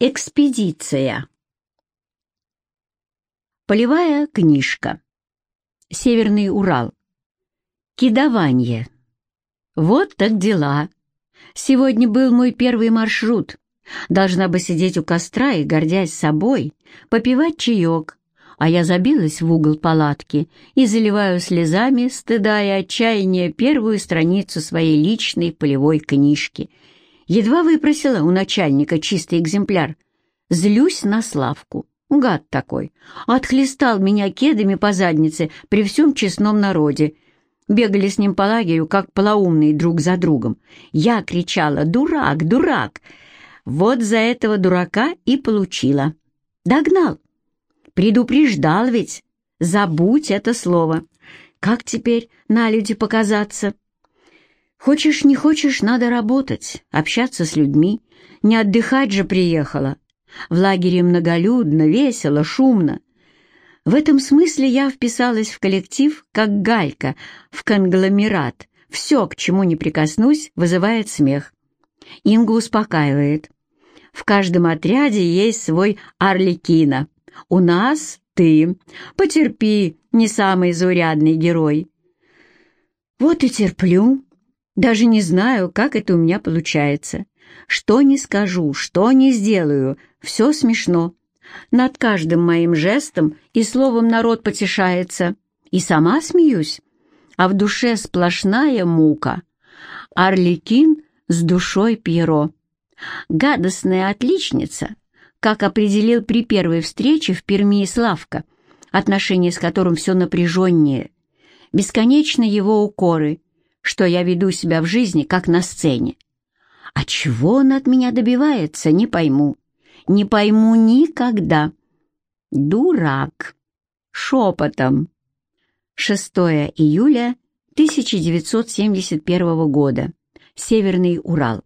Экспедиция. Полевая книжка. Северный Урал. Кидование. Вот так дела. Сегодня был мой первый маршрут. Должна бы сидеть у костра и, гордясь собой, попивать чаек, а я забилась в угол палатки и заливаю слезами, стыда и отчаяния первую страницу своей личной полевой книжки — Едва выпросила у начальника чистый экземпляр. Злюсь на Славку. Гад такой. Отхлестал меня кедами по заднице при всем честном народе. Бегали с ним по лагерю, как полоумные друг за другом. Я кричала «Дурак! Дурак!» Вот за этого дурака и получила. Догнал. Предупреждал ведь. Забудь это слово. Как теперь на люди показаться? Хочешь, не хочешь, надо работать, общаться с людьми. Не отдыхать же приехала. В лагере многолюдно, весело, шумно. В этом смысле я вписалась в коллектив, как галька, в конгломерат. Все, к чему не прикоснусь, вызывает смех. Инга успокаивает. В каждом отряде есть свой Арликина. У нас ты. Потерпи, не самый заурядный герой. Вот и терплю. Даже не знаю, как это у меня получается. Что не скажу, что не сделаю, все смешно. Над каждым моим жестом и словом народ потешается. И сама смеюсь. А в душе сплошная мука. Орликин с душой Пьеро. Гадостная отличница, как определил при первой встрече в Перми Славка, отношения с которым все напряженнее. Бесконечно его укоры — что я веду себя в жизни, как на сцене. А чего он от меня добивается, не пойму. Не пойму никогда. Дурак. Шепотом. 6 июля 1971 года. Северный Урал.